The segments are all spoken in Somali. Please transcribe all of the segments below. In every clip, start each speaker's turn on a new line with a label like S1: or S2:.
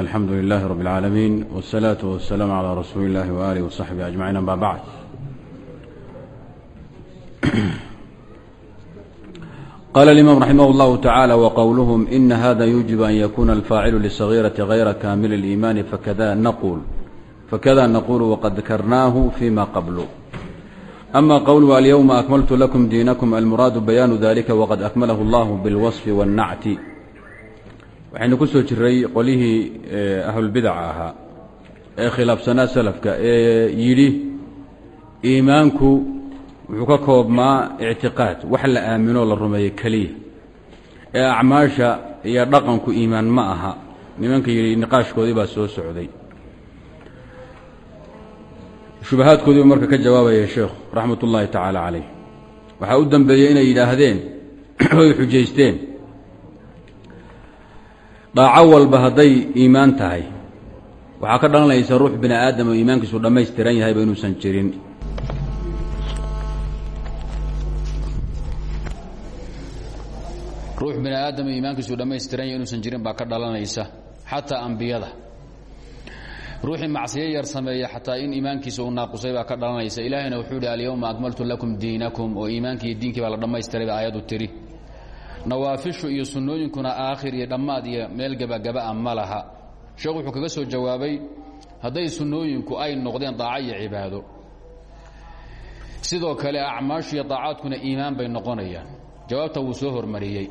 S1: alxamdu lilahi rab اlcaalamiin wالsalaaةu wasalaamu calىa rasuuli اllahi waaalih wasaxbihi ajmaciin ama bacd qala اlimam raximah اllahu tacaala wqowluhm ina hada yuujib an yakuna alfaacilu lisagiirati gayra kaamil اliimaani fakada naqul fakada naqulu waqad dakarnaahu fima qablu ama qowluhu alyowma akmaltu lakum diinakum almuraadu bayaanu dalika waqad akmalahu اllahu biاlwaصfi wاnnacti waxaynu ku soo jiray qolihii ahlulbidaca ahaa ee khilaafsanaa salafka ee yidhi iimaanku wuxuu ka koobmaa ictiqaad wax la aaminoo la rumeeyo keliya ee acmaasha iyo dhaqanku iimaan ma aha. Nimanka yidhi niqaashkoodii baa soo socday. Shubahaadkoodiibu marka ka jawaabaya sheekhu raxmat ullaahi tacaala calayh. Waxaa u dambeeyey inay yidhaahdeen oy xujaysteen dhaaco walba hadday iimaan tahay. Waxaa ka dhalanaysa ruux bini aadam oo iimaankiisu dhammaystiran yahayba inuusan jirin.
S2: Ruux bini aadam iimaankiisu dhammaystiran yahay inuusan jirin baa ka dhalanaysa xataa ambiyada. Ruuxii macsiyo yar sameeya xataa in iimaankiisa uu naaqusay baa ka dhalanaysa. Ilaahayna wuxuu ihi alyowma akmaltu lakum diinakum oo iimaankii diinkii baa la dhammaystiray ba aayaddu tiri nawaafishu iyo sunnooyinkuna aakhir iyo dhammaad iyo meel gebagaba-a ma laha. Sheekhu wuxuu kaga soo jawaabay hadday sunnooyinku ay noqdeen daaco iyo cibaado. Sidoo kale acmaashu iyo daacaadkuna iimaan bay noqonayaan. Jawaabta wuu soo hormariyey.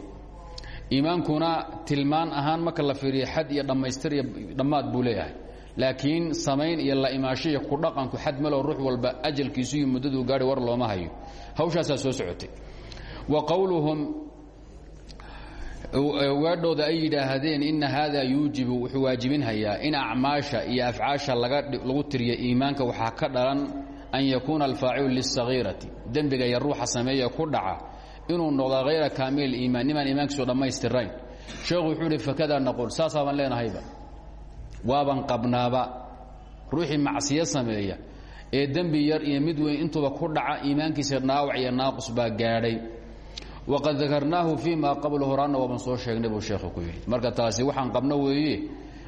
S2: Iimaankuna tilmaan ahaan marka la fiiriyo xad iyo dhammaystir iyo dhammaad buu leeyahay. Laakiin samayn iyo la imaasho iyo ku dhaqanku xad maloo ruux walba ajalkiisu iyo muddaduu gaadhi war looma hayo. Hawshaasaa soo socotay. Wa qowluhum weedhooda ay yidhaahdeen ina hada yuujibu wuxuu waajibinhayaa in acmaasha iyo afcaasha lagu tiriyo iimaanka waxaa ka dhalan an yakuuna alfaacilu lisagiirati dembiga iyo ruuxa sameeya ku dhaca inuu noqdo hayra kaamil iimaan. Nimaan iimaankiisu dhammaystirayn. Sheekhu wuxuu ihi fakada naquul. Saasaabaan leenahayba. Waaban qabnaaba. Ruuxii macsiyo sameeya ee dembi yar iyo mid weyn intuuba ku dhaca iimaankiisa dhaawac iyo naaqus baa gaadhay waqad dakarnaahu fii ma qablu horaanna waaban soo sheegnay buu sheekhu ku yidhi marka taasi waxaan qabno weeye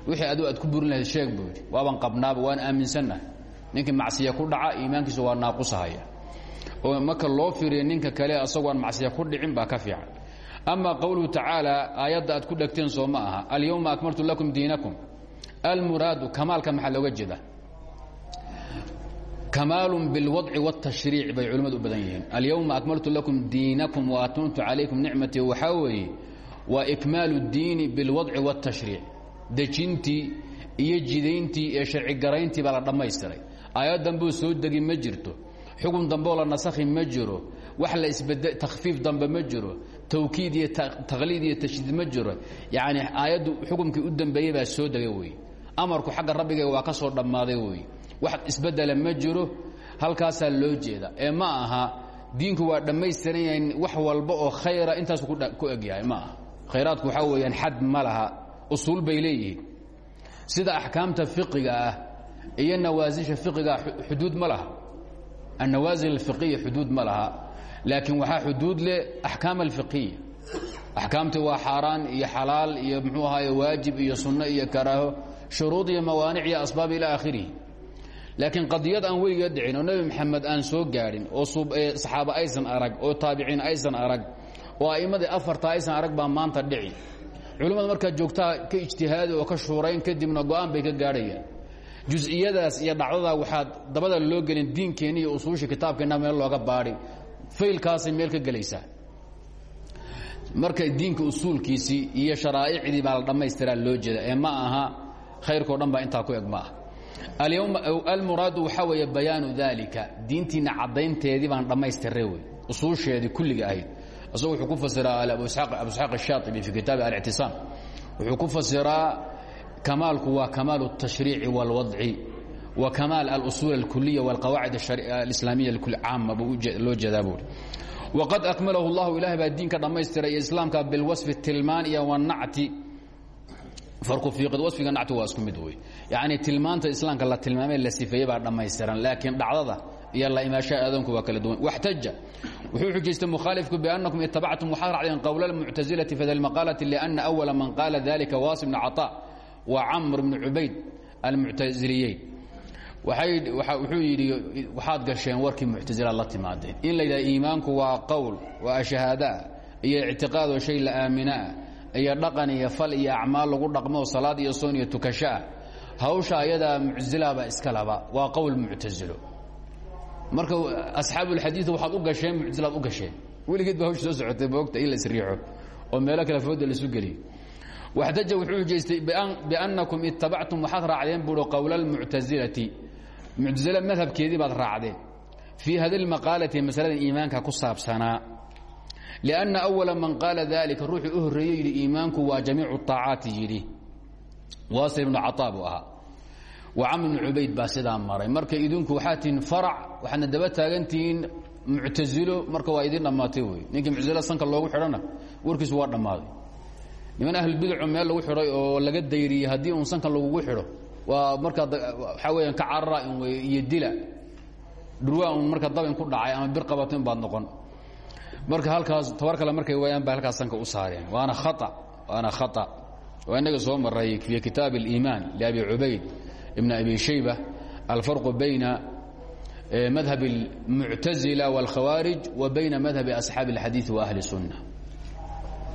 S2: wixii adu aad ku burin lahayd sheeg buu yidhi waaban qabnaaba waan aaminsannahay ninkii macsiya ku dhaca iimaankiisu waa naaqusahaya oo marka loo fiiriya ninka kale asagoo aan macsiya ku dhicin baa ka fiican ama qowluhu tacaala aayadda aad ku dhegteen soo ma aha alyowma akmaltu lakum diinakum almuraadu kamaalka maxaa looga jeeda kamaal biاlwadci wاtashriic bay culimmadu u badan yihiin alyowma akmaltu lakum diinakum waatmamtu calaykum nicmatii waxaa weeye waa ikmaalu اdiini biاlwadci wاtashriic dejintii iyo jidayntii iyo sharci garayntii baa la dhammaystiray aayad damboo soo degi ma jirto xukun dambeoo la nasakhi ma jiro wax la isbed takhfiif dambe ma jiro tawkiid iyo takhliid iyo tashdiid ma jiro yacni aayaddu xukumkii u dambeeyey baa soo dega wey amarku xagga rabbiga waa ka soo dhammaaday wey wax isbedela ma jiro halkaasaa loo jeeda. Ee ma aha diinku waa dhammaystiran yahay wax walba oo khayra intaasu ku egyahay ma aha. Khayraadku waxaa weeyaan xad ma laha usuul bay leeyihiin. Sida axkaamta fiqiga ah iyo nawaasisha fiqiga xuduud ma laha. Annawaasil alfiqiya xuduud ma laha laakiin waxaa xuduud leh axkaam alfiqiya axkaamtii waa xaaraan iyo xalaal iyo muxuu ahaaye waajib iyo sunno iyo karaaho shuruud iyo mawaanic iyo asbaab ilaa aakhirihi laakiin qadiyad aan weliga dhicin oo nebi maxamed aan soo gaadhin oo saxaaba aysan arag oo taabiciin aysan arag oo a'immadii afarta aysan arag baa maanta dhici culimmada markaa joogtaa ka ijtihaadi oo ka shuurayn kadibna go'aan bay ka gaadhayaan. Jus-iyadaas iyo dhacdadaa waxaad dabada loo gelin diinkeenni iyo usuusha kitaabkeenna meel looga baadhi faylkaasay meel ka gelaysaa. Marka diinka usuulkiisii iyo sharaa'icdii baa la dhammaystiraa loo jeeda ee ma aha khayrkao dhan baa ku eg almuraadu waxaa weeye bayaanu dalika diintiina caddaynteedii baan dhammaystiray wey usuusheedii kulliga ahayd isagu wuxuu ku fasiraa abu isxaaq الshaaibi fi kitaabi alictisaam wuxuu ku fasiraa kamaalku waa kamaal الtashriici wاlwadci wa kamaal alusuul اlkuliya wاlqawaacid alislaamiya caama buu loo jeedaa buuri waqad akmalahu اllahu ilahay baa diinka dhammaystiray iyo islaamka bilwaصfi tilmaan iyo wanacti farku fiiqid wasfiga nacti waa isku mid wey yacni tilmaanta islaamka la tilmaamay la sifeeyey baa dhammaystiran laakiin dhacdada iyo la imaashaha aadaanku waa kala duwan. Waxtaja wuxuu xujaystay mukhaalifku biannakum itabactum waxaad racdeen qowla almuctasilati fi da lmaqaalati lianna awala man qaala dalika waasi bna caطaa waa camr bnu cubayd almuctaziliyeyn wuxuu yidhi waxaad gasheen warkii muctasilaad la timaadeen. In la yidhaha iimaanku waa qowl waa shahaadaa iyo ictiqaadoo shay la aaminaa iyo dhaqan iyo fal iyo acmaal lagu dhaqmo salaad iyo soon iyo tukashoah hawsha ayadaa muctasilaba iska laba. Waa qowl muctasilo marka asxaabulxadiid waxaad u gasheen muctasilaad u gasheen. Weligeed ba hawsha soo socotay moogta in la isriixo oo meelo kale fooda laisu geliyo waxtaja wuxuu xujaystay biannakum ittabactum waxaad raacdeen buui qowla almuctasilati muctasile madhabkeedii baad raacdeen. Fii hadi lmaqaalati masalada iimaanka ku saabsanaa lianna awala man qaala dalika ruuxuu u horreeye yidhi iimaanku waa jamiicu aacaati yidhi waasil ibnu cataa buu ahaa camr ibnu cubayd baa sidaa maray marka idinku waxaa tihiin farac waxaadna daba taagantihiin muctasilo marka waa idin dhammaatay wey ninkii muctasila sanka loogu xidhana warkiisu waa dhammaaday niman ahlulbidaco meel lagu xidhay oo laga dayriyey haddii uun sanka lagugu xidho waa markaa waxaa weeyaan ka carara in wey iyo dila dhurwaa un marka dabin ku dhacay ama bir qabato in baad noqon marka halkaas tabar kale markay waayaan bay halkaas sanka u saareen waana khaa waana khata waa inaga soo maray fi kitaab اliimaan liabi cubayd ibn abi shayba alfarqu bayna madhab اlmuctazila wاlkhawaarij wa bayna madhabi asxaabi اlxadiiث wa ahli الsunna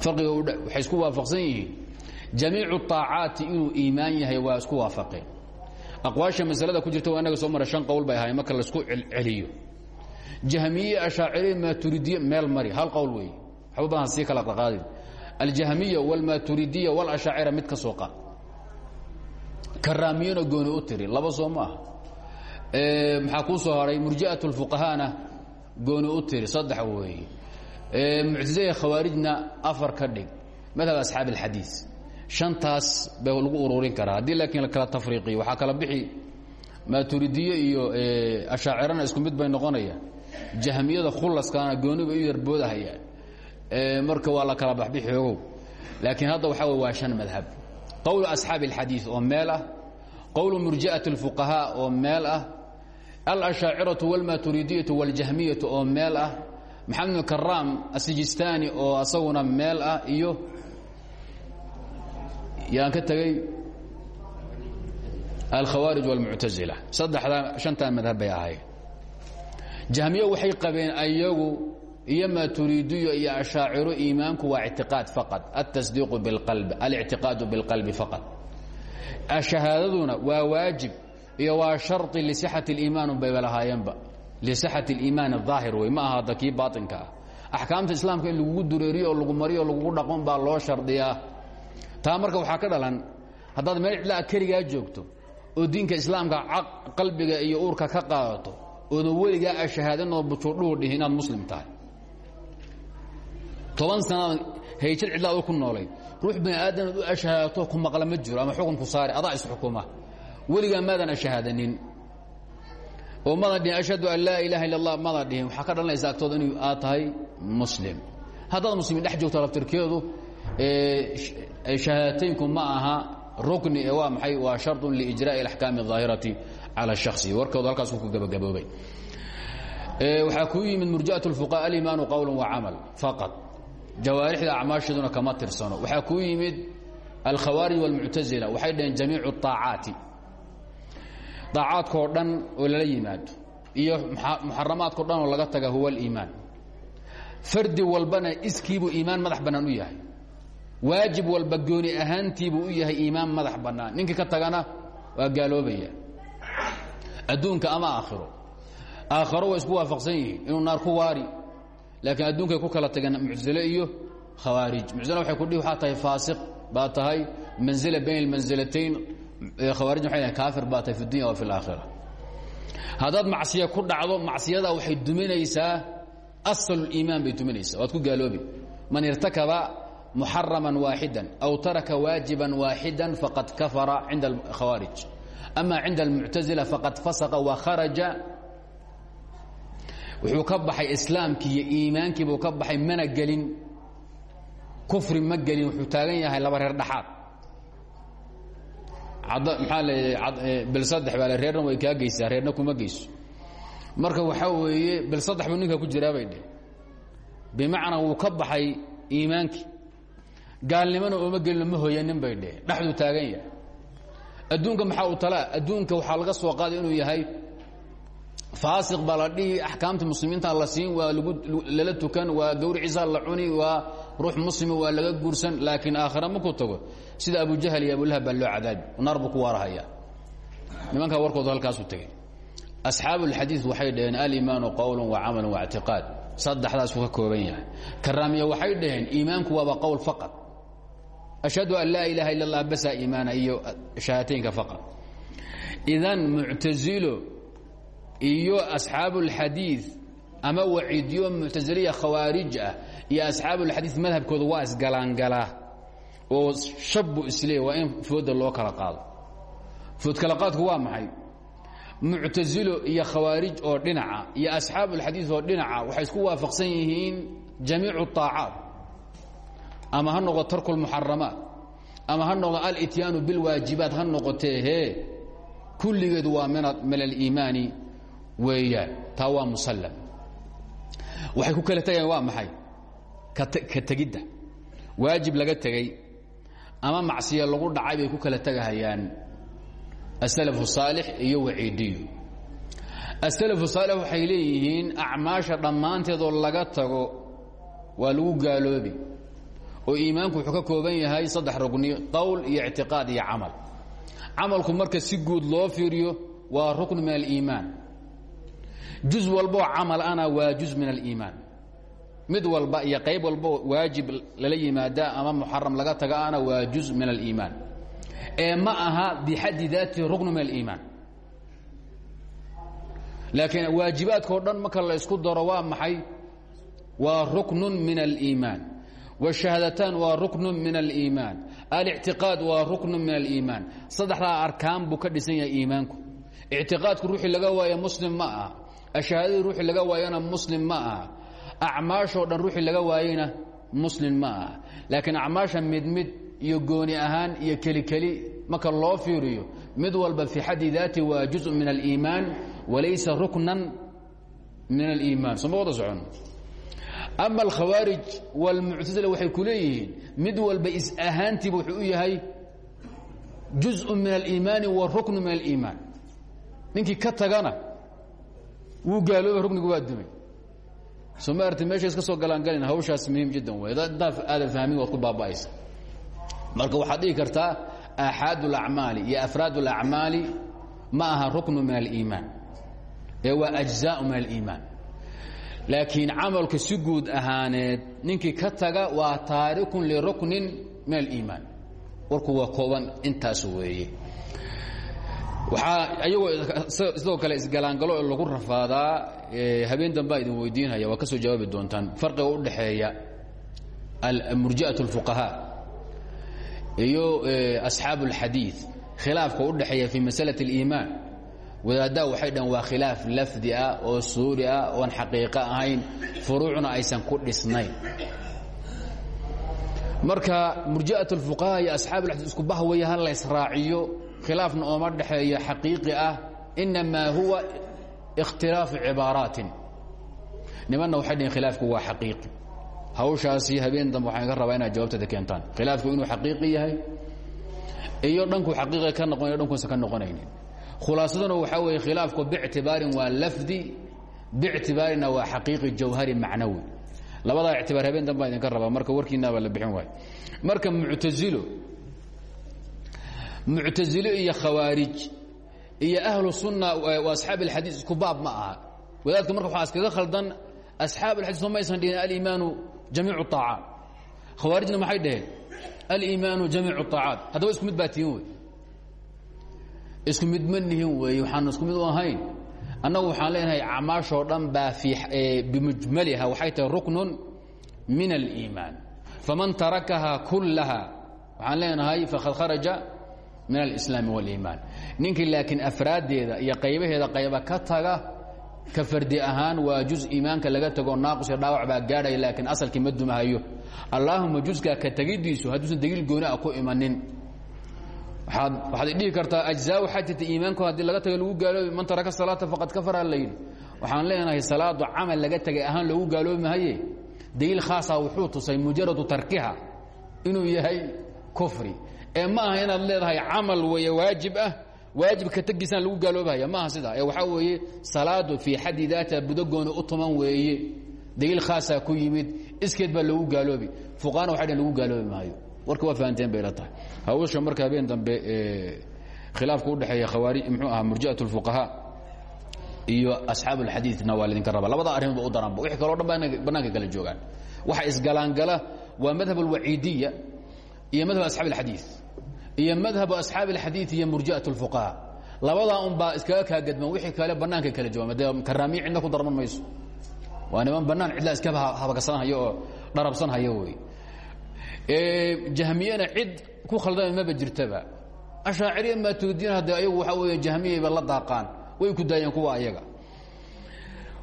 S2: farqiga waxay isku waafaqsan yihiin jamiicu طaacaati inuu iimaan yahay waa isku waafaqeen aqwaasha masalada ku jirta waa inaga soo mara shan qowl bay ahayn marka laisku celceliyo jahmiye ashaaciriye maaturidiye meel mari hal qowl weeye waxba badan sii kala qaadin aljahmiya wاlmaaturidiya wاlashaacira mid ka soo qaad karaamiyana gooni u tiri laba soo ma aha maxaa kuu soo haray murji'at اlfuqahaana gooni u tiri saddex weeye muctazila khawaarijna afar ka dhig madhab asxaab اlxadiiث shantaas ba lagu ururin karaa haddii laakiin la kala tafriiqiyo waxaa kala bixi maaturidiye iyo ashaacirana isku mid bay noqonayaan jahmiyada khulaskaana gooniba u yarboodahayaan marka waa la kala baxbixi ogow laakiin hadda waxaa wey waa shan madhab qowl asxaabi اlxadiiث oo meel ah qowl murji'at اlfuqahaa oo meel ah alashaaciraةu wاlmaaturidiyaةu wاljahmiyatu oo meel ah maxamed bn karaam asijistaani oo asaguna meel ah iyo yaan ka tegey alkhawaarij wاlmuctazila saddexdaa shantaa madhab bay ahayd jahmiye waxay qabeen ayagu iyo maaturiidiyo iyo ashaaciro iimaanku waa ictiqaad faqad altasdiiqu biاlqalbi alictiqaadu biاlqalbi faqad shahaadaduna waa waajib iyo waa sharطi lisixati اliimaan bayba lahaayeenba lisixati اliimaan الظaahir wey ma aha hadda kii baaطinka ah axkaamta islaamka in lagugu dureeriyo oo lagu mariyo o lagugu dhaqon baa loo shardiyaa taa marka waxaa ka dhalan haddaad meel cidlaa keligaa joogto oo diinka islaamka qalbiga iyo uurka ka qaadato oodan weligaa aa shahaadinoo bujuurdhuhu dhihi inaad muslim tahay. Toban sanaad hayjad cidlaad ku noolayd ruux bani aadam ad u ku maqla ma jiro ama xukunku saare adaa isxukuma weligaa maadan ashahaadanin oo maadan dhihin an laa ilaaha illa maadan dhihin ka dhalanaysa agtooda in aad tahay muslim. Haddaad muslimin dhex joogto laftirkeedu shahaadateynku ma aha rukni ee waa maxay? Waa shardun liijraa'i alaxkaami اdaahirati calى الشhakhصi warkoodu halkaas ku gabagaboobay waxaa kuu yimid murji'aة الfuqaء alimaanu qowl وacamal faqad jawaarixda acmaasheeduna kama tirsano waxaa kuu yimid alkhawaarij wاlmuctazila waxay dhaheen jamiicu الطaacaati طaacaadkao dhan oo lala yimaado iyo muxaramaadkao dhan oo laga taga huwa اliimaan fardi walbana iskiibuu iimaan madax bannaan u yahay waajib walba gooni ahaantiibuu u yahay iimaan madax bannaan ninkii ka tagana waa gaaloobaya adduunka ama aakhiro. Aakharo way isku waafaqsan yihiin inuu naar ku waari. Laakiin adduunkay ku kala tageen muctazile iyo khawaarij. Muctazile waxay kudhihi waxaa tahay faasiq baa tahay manzila bayn almansilatayn khawaarij waxay dhahen kaafir baa tahay fi dunya wa fi alaakhira. Haddaad macsiya ku dhacdo macsiyadaa waxay duminaysaa asal iimaan bay duminaysaa. Waad ku gaaloobi. Man irtakaba muxarama waaxida aw taraka waajiba waaxida faqad kafara cinda alkhawaarij ama cinda almuctazila faqad fasaqa wakharaja wuxuu ka baxay islaamkii iyo iimaankii buu ka baxay mana gelin kufri ma gelin wuxuu taagan yahay laba reer dhaxaad maxaa leeyahay bil saddex baa le reerna way kaa geysaa reerna kuma geyso marka waxaa weeye bil saddex buu ninka ku jiraa bay dheh bimacnaa wuu ka baxay iimaankii gaalnimona ooma gelino ma hoyanin bay dheh dhexduu taagan yahay adduunka maxaa u talaa? Adduunka waxaa laga soo qaaday inuu yahay faasiq baa la dhihi axkaamta muslimiinta la siin waa lala tukan waa gawriciisaa la cuni waa ruux muslima waa laga guursan laakiin aakhira maku tago. Sida abujahal iyo abulahab baa loo cadaabi naar buu ku waarahaya nimankaa warkoodu halkaasu tegey asxaabu ulxadiid waxay dhaheen alimaanu qowlu wa camalu waictiqaad saddexdaasuu ka kooban yahay. Karaamiya waxay dhaheen iimaanku waaba qowl faqad ashhadu an laa ilaha ila اllah basaa iimaana iyo shahaataynka faqad idan muctazilo iyo asxaabu اlxadiid ama waciidyo muctaziliya khawaarij ah iyo asxaabu اlxadiid madhabkooda waa isgalaangalaa oo shabu isleey waa in fooda loo kala qaado food kala qaadku waa maxay muctazilo iyo khawaarij oo dhinaca iyo asxaabu اlxadiid oo dhinaca waxay isku waafaqsan yihiin jamiicu الطaacaat ama ha noqo tarku اlmuxaramaat ama ha noqdo alityaanu biاlwaajibaat ha noqotee hee? Kulligeedu waa min aliimaani weeyaan. Taa waa musallam. Waxay ku kala tegayaan waa maxay? Ka tegidda. Waajib laga tegey. Ama macsiya lagu dhacay bay ku kala tegahayaan aslfu saalix iyo waciidiyo aslfu saalix waxay leeyihiin acmaasha dhammaanteedoo laga tago waa lagu gaaloobi oo iimaanku wuxuu ka kooban yahay saddex rugni qowl iyo ictiqaad iyo camal. Camalku marka si guud loo fiiriyo waa rukn min aliimaan. Juz walboo camal ana waa juz min aliimaan. Mid walba iyo qayb walbo waajib lala yimaada ama muxaram laga taga ana waa juz min aliimaan. Ee ma aha bixaddi daati ruknu min aliimaan. Laakiin waajibaadkao dhan marka la ysku daro waa maxay? Waa ruknu min aliimaan wاshahaadataan waa ruknu min aliimaan alictiqaad waa ruknu min aliimaan saddexdaa arkaan buu ka dhisan yahay iimaanku ictiqaadku ruuxii laga waaya muslim ma aha ashahaadadii ruuxii laga waayana muslim ma aha acmaashoo dhan ruuxii laga waayeyna muslim ma aha laakiin acmaasha mid mid iyo gooni ahaan iyo keli keli marka loo fiiriyo mid walba fii xaddi daati waa juزء min aliimaan walaysa ruknan min aliimaan soma wada socon ama alkhawaarij wاlmuctasila waxay ku leeyihiin mid walba is ahaantiiba wuxuu u yahay juزء min aliimaani wa ruknu min aliimaan ninkii ka tagana wuu gaalooba ruknigu waa dumay soo ma arti meesha iska soo galaangalin hawshaas muhiim jiddan wey haddaad aadan fahmin waad ku baaba'aysa marka waxaad dhihi kartaa aaxaad اlacmaali iyo afraad اlacmaali ma aha ruknu min aliimaan ee waa ajzaaء min aliimaan laakiin camalka si guud ahaaneed ninkii ka taga waa taarikun liruknin min aliimaan warku waa kooban intaas weeye waxaa ayagoo sidoo kale isgalaangalo lagu rafaadaa habeen dambaa idin weydiinaya waa ka soo jawaabi doontaan farqiga u dhaxeeya murji'aة الfuqahaa iyo asxaab اlxadiiث khilaafka u dhexeeya fii masalaة اliimaan wadaaddaa waxay dhaheen waa khilaaf lafdi ah oo suuri ah oon xaqiiqo ahayn. Furuucna aysan ku dhisnayn. Marka murji'at اlfuqaha iyo asxaab اlxadiis isku bahwaya ha laysraaciyo khilaafna ooma dhexeeyo xaqiiqi ah inamaa huwa ikhtilaafu cibaaraatin. Nimanna waxay dhaheen khilaafku waa xaqiiqi. Hawshaasi habeen dambe waxaan ga rabaa inaad jawaabtada keentaan. Khilaafku inuu xaqiiqi yahay iyo dhankuu xaqiiqi ka noqonayo dhankuusan ka noqonaynin khulaasaduna waxaa weeye khilaafku bictibaarin waa lafdi bictibaarina waa xaqiiqi jawhari macnawi. Labadaa ictibaar habeen dan baan idinka rabaa marka warkiinabaa la bixin waayo. Marka muctazilo muctazilo iyo khawaarij iyo ahlu sunna asxaab alxadiis isku baab ma aha. Wadaadka marka waxaa iskaga khaldan asxaab alxadiis soo maysan dhihin aliimaanu jamiicu طaacaat khawaarijna maxay dhaheen? Aliimaanu jamiicu طaacaat haddaba isku mid baa tihin wey isku mid ma nihin weeye waxaan isku mid u ahayn. Annagu waxaan leenahay acmaashoo dhan baa bimujmaliha waxay tahay ruknun min aliimaan. Faman tarakaha kullaha waxaan leenahay faqad kharaja min alislaami wاliimaan ninkii laakiin afraaddeeda iyo qaybaheeda qayba ka taga ka fardi ahaan waa juz iimaanka laga tago naaqus iyo dhaawac baa gaadhaya laakiin asalkii ma dumahayo. Allaahuma juskaa ka tegidiisu hadduusan daliil gooni ah ku imanin waxaad dhihi kartaa ajzaa waxaa jirta iimaanku haddii laga tago lagu gaaloobi man taraka salaata faqad kafara layidhi waxaan leenahay salaadu camal laga tegay ahaan loogu gaaloobi mahaye. Daliil khaasa wuxuu tusay mujaradu tarkiha inuu yahay kufri. Ee ma aha inaad leedahay camal weeye waajib ah waajibka tegiisaan lagu gaaloobahaya maaha sidaa ee waxaa weeye salaadu fii xaddi daata budagooni u tuman weeye. Daliil khaasaa ku yimid iskeed baa loogu gaaloobi. Fuqahana waxay dhn lagu gaaloobi maayo warka waa fahanteen bay la tahay. Hawsha marka habeen dambe khilaafka udhexeeya khawaari mxuu ahaa murji'at اlfuqahaa iyo asxaab alxadiidna waa laydinka raba labada arrimoodba u daranba wix kaloo dhan ba bannaanka kala joogaan. Waxa isgalaangala waa madhab alwaciidiya iyo madhab asxaab alxadiid iyo madhabu asxaabi alxadiid iyo murji'at اlfuqahaa labadaa unbaa iskaga kaagadman wixii kale bannaanka kala joogaan. De karaamiya cidna ku darman mayso? Waa niman bannaan cidla iska habagasanhayo oo dharabsanhaya wey jahmiyena cid ku khaldama maba jirtaba ashaaciriya maatuudiin hadde ayagu waxaa weeye jahmiyayba la daaqaan way ku daayeen kuwa ayaga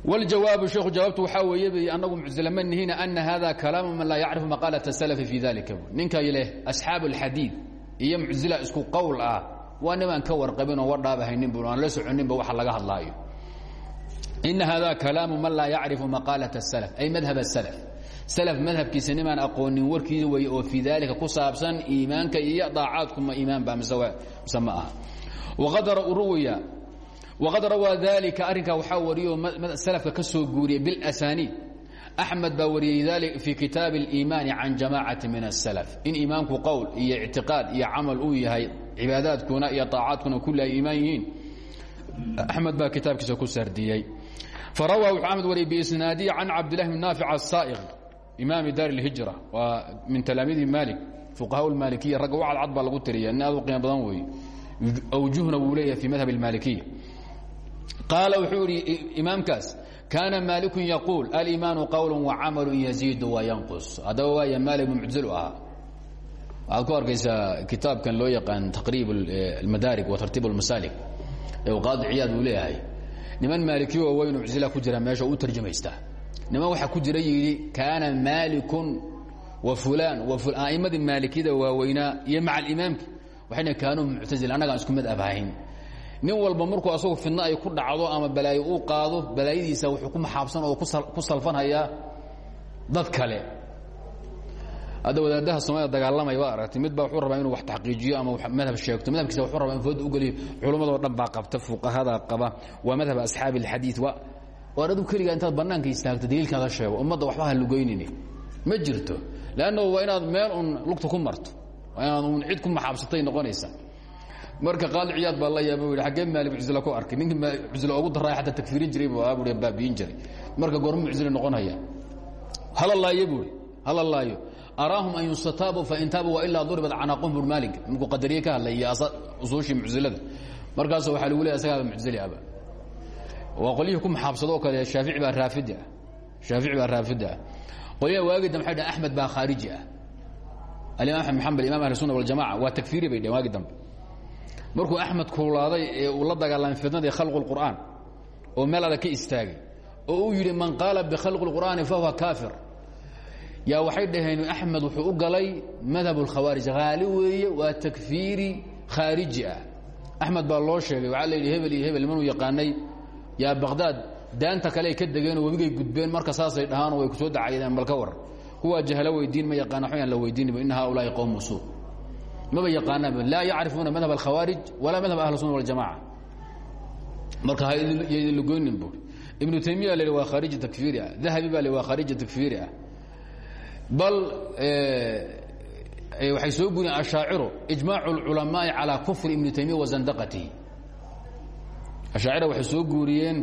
S2: wاljawaabu sheekhu jawaabtu waxaa weeye b annagu muctazila ma nihina ana hada kalaamu man laa yacrifu maqaalaة الsalafi fi dalika ninka leh asxaabu اlxadiid iyo muctazila isku qowl ah waa nimaan ka warqabin oo wadhaabahaynin bu aan la soconinba waxa laga hadlaayo ina hada kalaamu man laa yacrifu maqaalaة الslf ay madhab الslf slf madhabkiisa nimaan aqoonin warkiisa wey oo fii dalika ku saabsan iimaanka iyo daacaadku ma iimaan ba mise ma aha waqad rawaa dalika arrinkaa waxaa wariyo slafka ka soo guuriyey biاlasaniid axmed baa wariyey fii kitaabi اliimaani can jamacati min الslf in iimaanku qowl iyo ictiqaad iyo camal uu yahay cibaadaadkuna iyo طaacaadkuna kulli ay iimaan yihiin axmed baa kitaabkiisa ku sardiyey farawaa wuxuu axmed wariyey biisnaadihi can cabdillahi bn naafic asaa'iq imaami daar اhijra waa min talaamiidi mali fuqahaa maalikiya ragga u cadcad baa lagu tiriya nin aad u qiimo badan wey awjuhna wuu leeyahay fi madhab اmaalikiya qaala wuxuu idhi imaamkaas kaana maaliku yaquul alimaanu qawl wacamalu yaziidu wayanqus haddaba waaya maalik mumctazil ahaa. Waxaad ku arkaysaa kitaabkan loo yaqaan taqriib eh, almadaarig wa tartiib almasaalik ee qaadi ciyaad buu leeyahay. Niman maalikiy oo weyn muctazila ku jira meesha u tarjumaysta niman waxaa ku jira yidhi kaana maalikun wa fulaan a'immadii maalikiyada waaweynaa iyo maca alimaamki waxayna kaanuu muctazil annagaan isku mid abhayn nin walba markuu asagu fidno ay ku dhacdo ama balaayo uu qaado balaayadiisa wuxuu ku maxaabsan oo ku salfanhayaa dad kale. Hadda wadaadaha soomaalida dagaalamaya waa aragtay mid baa wuxuu rabaa inuu wax taxqiijiyo ama madhab sheegto. Madhabkiisa wuxuu rabaa in fooda u geliyo. Culammadoo dhan baa qabta fuqahada qaba. Waa madhab asxaabi alxadiid waa waar adigu keligaa intaad bannaanka istaagto daliilkaaga sheego. Ummadda waxba ha lugaynini ma jirto. Leanna waa inaad meel un lugta ku marto. Waa inaad un cid ku maxaabsatay noqonaysa. Marka qaali ciyaad baa la yaaba yidhi xaggee maali muctazila ku arkay? Ninkii muctazila ugu darraaya xataa takfiirin jiray buu ahaa buuri baabiyin jiray. Marka goorma muctazila noqonaya. Hala laayo buuri hala laayo araahum an yustataabuu fain taabuu wailaa duribat canaaqum bur maalig markuu qadariye ka hadlay iyo usuushii muctazilada markaas waxaa lagu leeya asagaaba muctazili aba waa qolyihii ku maxaabsado oo kale shaafici baa raafidi ah shaafici baa raafida. Ah qolyaha waagi dambe waxay dhahen axmed baa khaariji ah. Alimam axmed maxambal imam ahli sunna waljamaca waa takfiiri bay dhehen waagi dambe. Markuu axmed kuulaaday ee uu la dagaalamay fitnadii khalqu lqur'aan oo meel adag ka istaagay oo uu yidhi man qaala bikhalqi lqur'aani fahuwa kaafir. Yaa waxay dhaheen axmed wuxuu u galay madhab lkhawaarij haali weeye waa takfiiri khaariji ah. Axmed baa loo sheegay waxaa la yidhi hebel iyo hebel nimanuu yaqaanay yaa baqdaad daanta kale ay ka degeenoo webigay gudbeen marka saasay dhahaanoo way ku soo dacayadeen bal ka war. Kuwaa jahlo weydiin ma yaqaana waxyaan la weydiinba ina haulaai qowmu suu. Maba yaqaanaanba laa yacrifuuna madhab alkhawaarij walaa madhab ahli sunna waljamaca marka ha idin lugoynin buuri ibnu taymiya la waa khaariji takfiiri ah. Dahabi baa la waa khaariji takfiiri ah. Bal waxay soo guriyeen ashaaciru ijmaacu اlculamaai calaa kufri ibni taymiya wa zandaqatihi ashaacira waxay soo guuriyeen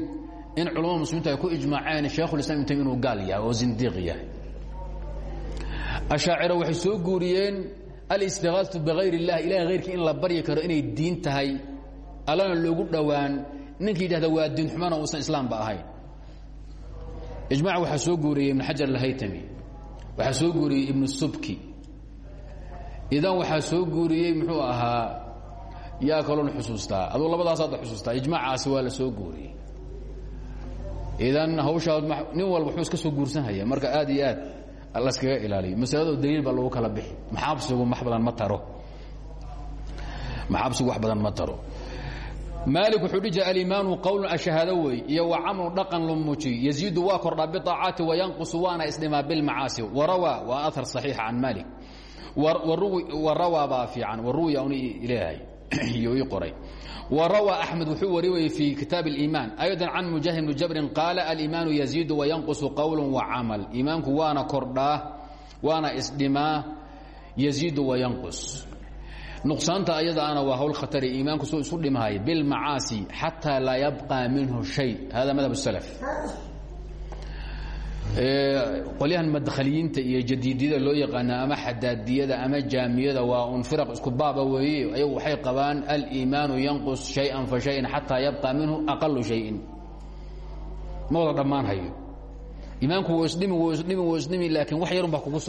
S2: in culamada muslimiintu ay ku ijmaaceen shaekhulislam ibn taymiya inuu gaal yahay oo zindiiq yahay. Ashaacira soo guuriyeen alistigaatu bikayr اllah ilahay hayrkii in la baryi karo inay diin tahay allana loogu dhowaan ninkii yidhahda waa diin xumana uusan islaamba ahayn. Ijmac waxaa soo guuriyey ibn xajar alhaytami waxaa soo guuriyey ibnu subki. Idan waxaa soo guuriyey muxuu ahaa yaa kaloon xusuustaa? Aduu labadaas hadda xusuustaa. Ijmaacaasi waa la soo guuriyey. Idan hawshaa nin walba wuxuu iska soo guursanhaya marka aad iyo aad laskaga ilaaliyo. Masalado daliil baa lagu kala bixi. Maxaabsigu wax badan ma taro? Maxaabsigu wax badan ma taro? Maali wuxuu dhihi jira alimaanu qowlun ashahaado wey iyo wa camru dhaqan la muujiy yaziidu waa kordhaa biطaacaati wayanqusu waana isdhimaa bilmacaasi. Warawaa waa ahar صaxiixa can malik warawaa baa fiican. Waruwiya un leeyahay qoray وrawى أحmed wuxuu wariyay fي kitaaب الإiman أيضا can mujaهid بن jabrin qaala الإimaan يزيid وينqص qowl وcamal iimaanku waana kordhaa waana isdhimaa يزيid وينqص نqصaanta ayadaana waa hawl khatr iimaanku suu isu dhimhay bاlmacaasi xatىa laa yabقى minhu شhay hada madhab السلف qolyahan madkhaliyiinta iyo jadiidiyada loo yaqaana ama xadaadiyada ama jaamiyada waa un firaq isku baaba weeye ayagu waxay qabaan aliimaanu yanqus shay-an fa shayan xataa yabqa minhu aqalu shayin. Ma wada hayo. Iimaanku wuu isdhimi wuu isdhimi wuu isdhimi laakiin wax yarun baa